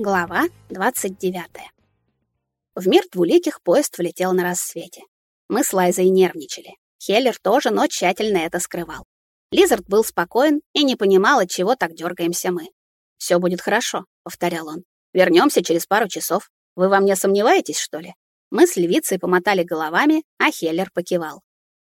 Глава 29. В мир двуликих поезд влетел на рассвете. Мы с Лайзой нервничали. Хеллер тоже, но тщательно это скрывал. Лизард был спокоен и не понимал, от чего так дергаемся мы. Все будет хорошо, повторял он. Вернемся через пару часов. Вы во мне сомневаетесь, что ли? Мы с львицей помотали головами, а Хеллер покивал.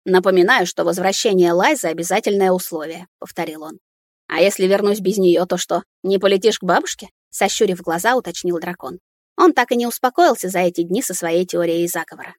Напоминаю, что возвращение Лайзы обязательное условие, повторил он. А если вернусь без нее, то что? Не полетишь к бабушке? Сощурив глаза, уточнил дракон. Он так и не успокоился за эти дни со своей теорией заговора.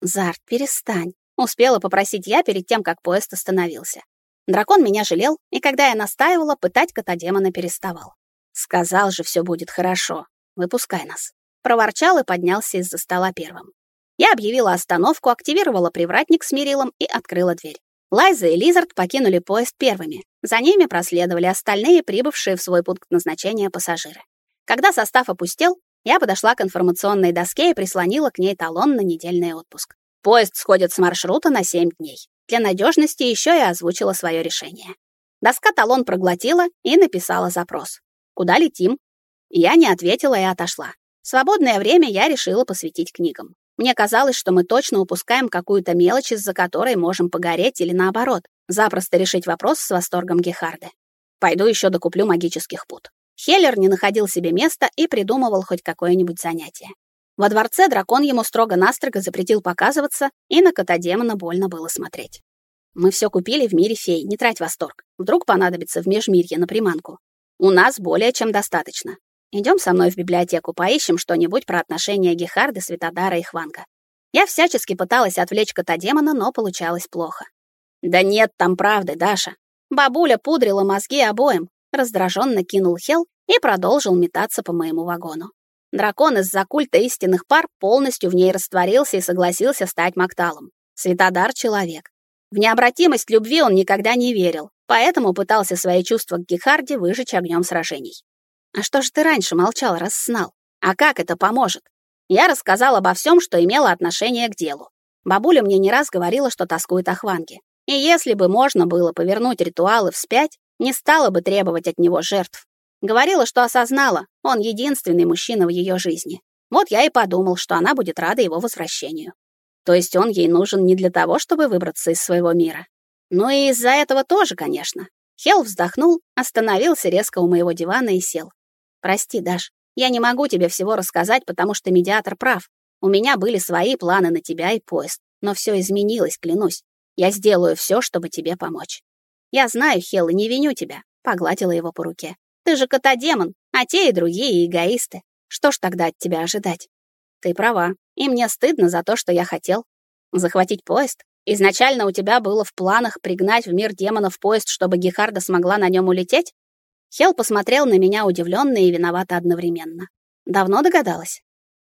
«Зарт, перестань», — успела попросить я перед тем, как поезд остановился. Дракон меня жалел, и когда я настаивала, пытать кота-демона переставал. «Сказал же, все будет хорошо. Выпускай нас». Проворчал и поднялся из-за стола первым. Я объявила остановку, активировала привратник с Мирилом и открыла дверь. Лайза и Лизард покинули поезд первыми. За ними проследовали остальные, прибывшие в свой пункт назначения пассажиры. Когда состав опустел, я подошла к информационной доске и прислонила к ней талон на недельный отпуск. Поезд сходит с маршрута на 7 дней. Для надежности еще и озвучила свое решение. Доска талон проглотила и написала запрос. «Куда летим?» Я не ответила и отошла. Свободное время я решила посвятить книгам. Мне казалось, что мы точно упускаем какую-то мелочь, из-за которой можем погореть или наоборот, запросто решить вопрос с восторгом Гехарды. Пойду еще докуплю магических пут. Хеллер не находил себе места и придумывал хоть какое-нибудь занятие. Во дворце дракон ему строго-настрого запретил показываться, и на кота-демона больно было смотреть. Мы все купили в мире фей, не трать восторг. Вдруг понадобится в межмирье на приманку. У нас более чем достаточно. Идем со мной в библиотеку, поищем что-нибудь про отношения Гехарды, Светодара и Хванга. Я всячески пыталась отвлечь кота-демона, но получалось плохо. Да нет там правды, Даша. Бабуля пудрила мозги обоим, раздраженно кинул Хел и продолжил метаться по моему вагону. Дракон из-за культа истинных пар полностью в ней растворился и согласился стать Макталом. Светодар — человек. В необратимость любви он никогда не верил, поэтому пытался свои чувства к Гехарде выжечь огнем сражений. «А что же ты раньше молчал, раз знал? А как это поможет?» Я рассказал обо всем, что имело отношение к делу. Бабуля мне не раз говорила, что тоскует о Хванге. И если бы можно было повернуть ритуалы вспять, не стала бы требовать от него жертв. Говорила, что осознала, он единственный мужчина в ее жизни. Вот я и подумал, что она будет рада его возвращению. То есть он ей нужен не для того, чтобы выбраться из своего мира. Ну и из-за этого тоже, конечно. Хел вздохнул, остановился резко у моего дивана и сел. «Прости, Даш, я не могу тебе всего рассказать, потому что медиатор прав. У меня были свои планы на тебя и поезд, но все изменилось, клянусь. Я сделаю все, чтобы тебе помочь. Я знаю, Хел, не виню тебя, погладила его по руке. Ты же кота-демон, а те и другие эгоисты. Что ж тогда от тебя ожидать? Ты права, и мне стыдно за то, что я хотел. Захватить поезд? Изначально у тебя было в планах пригнать в мир демонов поезд, чтобы Гехарда смогла на нем улететь? Хел посмотрел на меня удивленно и виновато одновременно. Давно догадалась?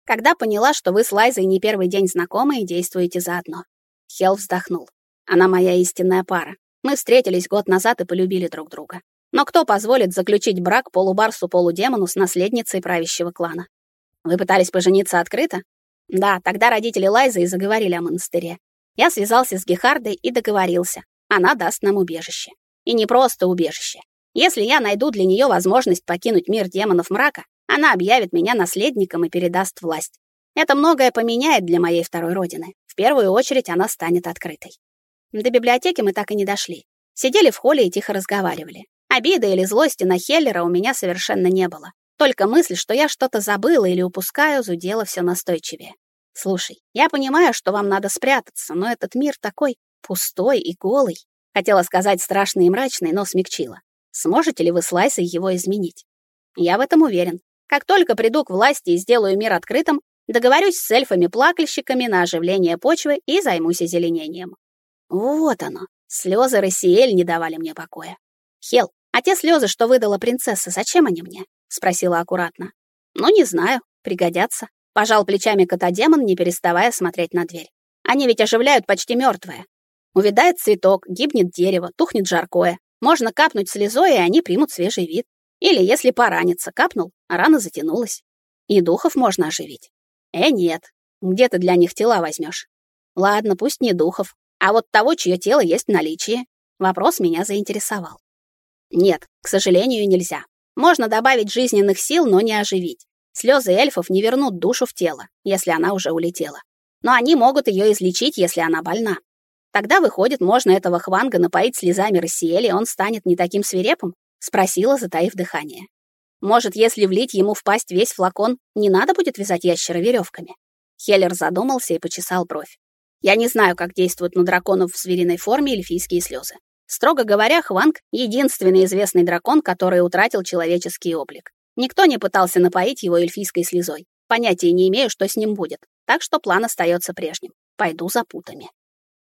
Когда поняла, что вы с Лайзой не первый день знакомы и действуете заодно. Хел вздохнул. Она моя истинная пара. Мы встретились год назад и полюбили друг друга. Но кто позволит заключить брак полубарсу-полудемону с наследницей правящего клана? Вы пытались пожениться открыто? Да, тогда родители Лайзы и заговорили о монастыре. Я связался с Гехардой и договорился. Она даст нам убежище. И не просто убежище. Если я найду для нее возможность покинуть мир демонов мрака, она объявит меня наследником и передаст власть. Это многое поменяет для моей второй родины. В первую очередь она станет открытой. До библиотеки мы так и не дошли. Сидели в холле и тихо разговаривали. Обиды или злости на Хеллера у меня совершенно не было. Только мысль, что я что-то забыла или упускаю, зудела все настойчивее. Слушай, я понимаю, что вам надо спрятаться, но этот мир такой пустой и голый. Хотела сказать страшный и мрачный, но смягчила. Сможете ли вы с Лайсой его изменить? Я в этом уверен. Как только приду к власти и сделаю мир открытым, договорюсь с эльфами-плакальщиками на оживление почвы и займусь озеленением. Вот оно. Слезы Рассиэль не давали мне покоя. Хел, а те слезы, что выдала принцесса, зачем они мне? спросила аккуратно. Ну, не знаю, пригодятся. Пожал плечами кота-демон, не переставая смотреть на дверь. Они ведь оживляют почти мертвое. Увядает цветок, гибнет дерево, тухнет жаркое. Можно капнуть слезой, и они примут свежий вид. Или если пораниться, капнул, а рана затянулась. И духов можно оживить. Э, нет. Где ты для них тела возьмешь? Ладно, пусть не духов, а вот того, чье тело есть в наличии. Вопрос меня заинтересовал. Нет, к сожалению, нельзя. Можно добавить жизненных сил, но не оживить. Слезы эльфов не вернут душу в тело, если она уже улетела. Но они могут ее излечить, если она больна. Тогда, выходит, можно этого Хванга напоить слезами Рассиэли, и он станет не таким свирепым? Спросила, затаив дыхание. Может, если влить ему в пасть весь флакон, не надо будет вязать ящера веревками? Хеллер задумался и почесал бровь. Я не знаю, как действуют на драконов в звериной форме эльфийские слезы. Строго говоря, Хванг — единственный известный дракон, который утратил человеческий облик. Никто не пытался напоить его эльфийской слезой. Понятия не имею, что с ним будет, так что план остается прежним. Пойду за путами.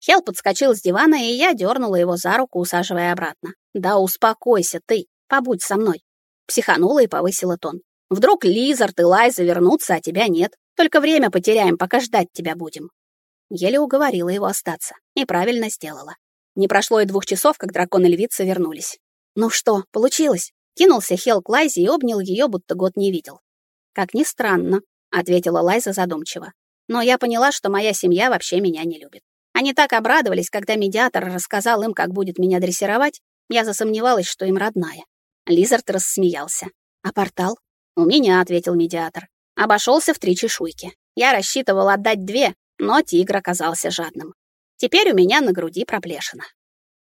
Хел подскочил с дивана, и я дернула его за руку, усаживая обратно. «Да успокойся ты, побудь со мной». Психанула и повысила тон. «Вдруг Лизард и Лайза вернутся, а тебя нет. Только время потеряем, пока ждать тебя будем». Еле уговорила его остаться. И правильно сделала. Не прошло и двух часов, как дракон и львица вернулись. «Ну что, получилось?» Кинулся Хел к Лайзе и обнял ее, будто год не видел. «Как ни странно», — ответила Лайза задумчиво. «Но я поняла, что моя семья вообще меня не любит. Они так обрадовались, когда медиатор рассказал им, как будет меня дрессировать, я засомневалась, что им родная. Лизард рассмеялся. «А портал?» «У меня», — ответил медиатор. Обошелся в три чешуйки. Я рассчитывал отдать две, но тигр оказался жадным. Теперь у меня на груди проплешина.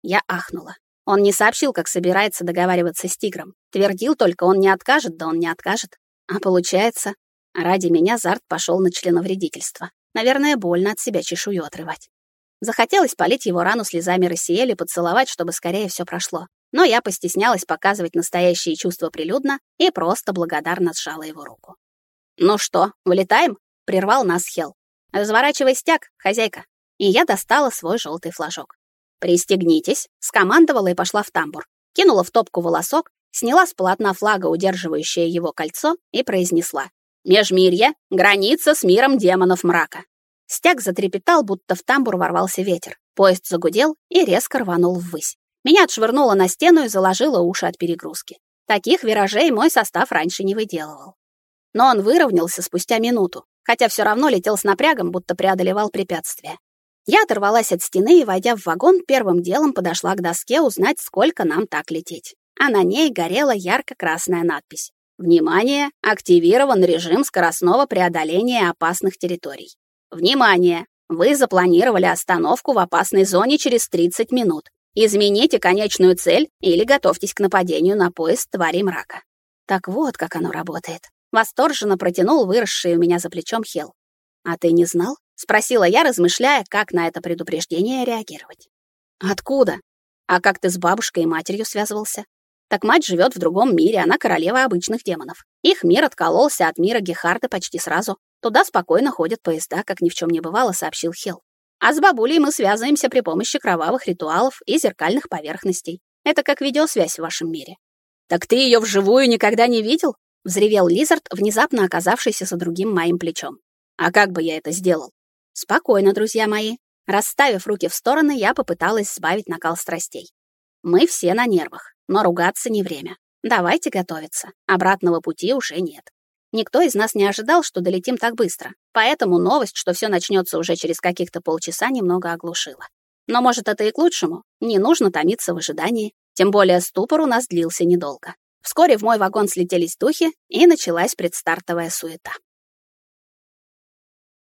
Я ахнула. Он не сообщил, как собирается договариваться с тигром. Твердил только, он не откажет, да он не откажет. А получается, ради меня Зарт пошел на членовредительство. Наверное, больно от себя чешую отрывать. Захотелось полить его рану слезами рассеяли, поцеловать, чтобы скорее все прошло. Но я постеснялась показывать настоящие чувства прилюдно и просто благодарно сжала его руку. «Ну что, вылетаем?» — прервал нас Хел. «Разворачивай стяг, хозяйка». И я достала свой желтый флажок. «Пристегнитесь», — скомандовала и пошла в тамбур. Кинула в топку волосок, сняла с полотна флага, удерживающее его кольцо, и произнесла. «Межмирье — граница с миром демонов мрака. Стяг затрепетал, будто в тамбур ворвался ветер. Поезд загудел и резко рванул ввысь. Меня отшвырнуло на стену и заложило уши от перегрузки. Таких виражей мой состав раньше не выделывал. Но он выровнялся спустя минуту, хотя все равно летел с напрягом, будто преодолевал препятствия. Я оторвалась от стены и, войдя в вагон, первым делом подошла к доске узнать, сколько нам так лететь. А на ней горела ярко-красная надпись. Внимание! Активирован режим скоростного преодоления опасных территорий. Внимание! Вы запланировали остановку в опасной зоне через 30 минут. Измените конечную цель или готовьтесь к нападению на поезд твари мрака. Так вот, как оно работает. Восторженно протянул выросший у меня за плечом Хел. А ты не знал? спросила я, размышляя, как на это предупреждение реагировать. Откуда? А как ты с бабушкой и матерью связывался? Так мать живет в другом мире, она королева обычных демонов. Их мир откололся от мира Гехарда почти сразу. Туда спокойно ходят поезда, как ни в чем не бывало, сообщил Хил. А с бабулей мы связываемся при помощи кровавых ритуалов и зеркальных поверхностей. Это как видеосвязь в вашем мире. Так ты ее вживую никогда не видел? Взревел Лизард, внезапно оказавшийся за другим моим плечом. А как бы я это сделал? Спокойно, друзья мои. Расставив руки в стороны, я попыталась сбавить накал страстей. Мы все на нервах, но ругаться не время. Давайте готовиться. Обратного пути уже нет. Никто из нас не ожидал, что долетим так быстро, поэтому новость, что все начнется уже через каких-то полчаса, немного оглушила. Но, может, это и к лучшему. Не нужно томиться в ожидании. Тем более ступор у нас длился недолго. Вскоре в мой вагон слетелись духи, и началась предстартовая суета.